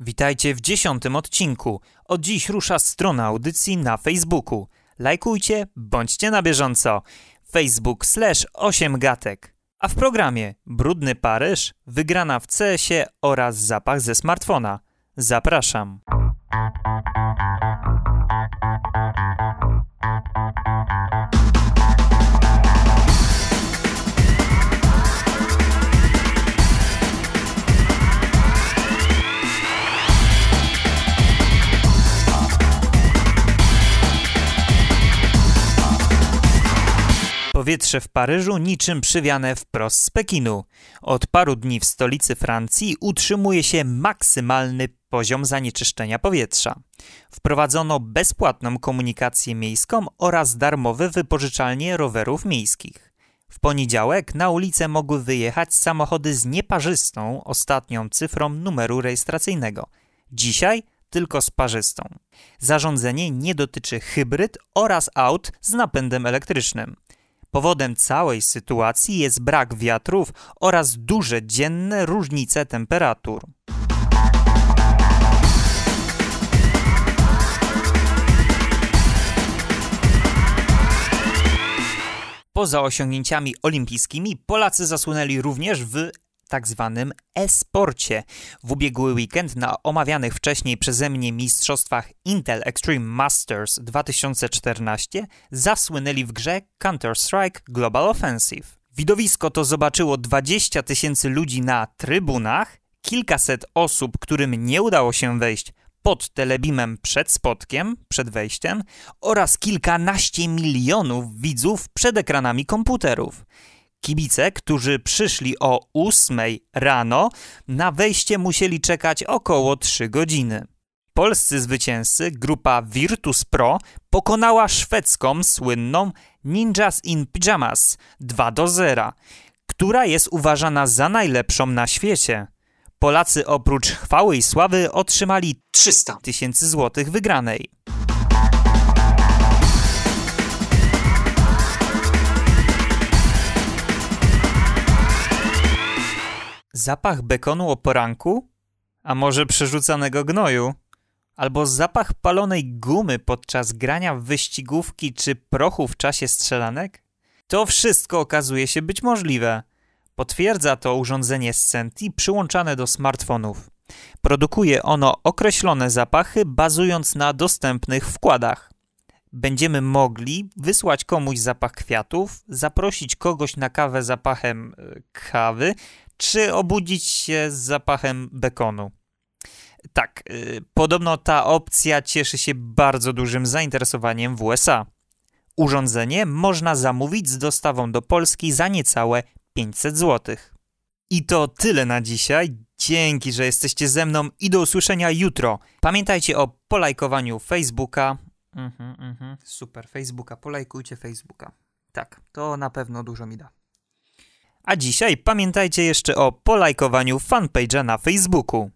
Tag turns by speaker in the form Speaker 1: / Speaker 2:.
Speaker 1: Witajcie w dziesiątym odcinku. Od dziś rusza strona audycji na Facebooku. Lajkujcie, bądźcie na bieżąco. Facebook slash 8 gatek. A w programie Brudny Paryż, wygrana w CS-ie oraz zapach ze smartfona. Zapraszam. Powietrze w Paryżu niczym przywiane wprost z Pekinu. Od paru dni w stolicy Francji utrzymuje się maksymalny poziom zanieczyszczenia powietrza. Wprowadzono bezpłatną komunikację miejską oraz darmowe wypożyczalnie rowerów miejskich. W poniedziałek na ulicę mogły wyjechać samochody z nieparzystą ostatnią cyfrą numeru rejestracyjnego. Dzisiaj tylko z parzystą. Zarządzenie nie dotyczy hybryd oraz aut z napędem elektrycznym. Powodem całej sytuacji jest brak wiatrów oraz duże dzienne różnice temperatur. Poza osiągnięciami olimpijskimi Polacy zasłynęli również w tak zwanym e-sporcie. W ubiegły weekend na omawianych wcześniej przeze mnie mistrzostwach Intel Extreme Masters 2014 zasłynęli w grze Counter-Strike Global Offensive. Widowisko to zobaczyło 20 tysięcy ludzi na trybunach, kilkaset osób, którym nie udało się wejść pod telebimem przed spotkiem, przed wejściem oraz kilkanaście milionów widzów przed ekranami komputerów. Kibice, którzy przyszli o 8 rano, na wejście musieli czekać około 3 godziny. Polscy zwycięzcy, grupa Virtus Pro, pokonała szwedzką słynną Ninjas in Pyjamas 2 do 0, która jest uważana za najlepszą na świecie. Polacy oprócz chwały i sławy otrzymali 300 tysięcy złotych wygranej. Zapach bekonu o poranku? A może przerzucanego gnoju? Albo zapach palonej gumy podczas grania w wyścigówki czy prochu w czasie strzelanek? To wszystko okazuje się być możliwe. Potwierdza to urządzenie Senti przyłączane do smartfonów. Produkuje ono określone zapachy bazując na dostępnych wkładach. Będziemy mogli wysłać komuś zapach kwiatów, zaprosić kogoś na kawę zapachem e, kawy, czy obudzić się z zapachem bekonu. Tak, yy, podobno ta opcja cieszy się bardzo dużym zainteresowaniem w USA. Urządzenie można zamówić z dostawą do Polski za niecałe 500 zł. I to tyle na dzisiaj. Dzięki, że jesteście ze mną i do usłyszenia jutro. Pamiętajcie o polajkowaniu Facebooka. Mhm, mhm, super, Facebooka, polajkujcie Facebooka. Tak, to na pewno dużo mi da. A dzisiaj pamiętajcie jeszcze o polajkowaniu fanpage'a na Facebooku.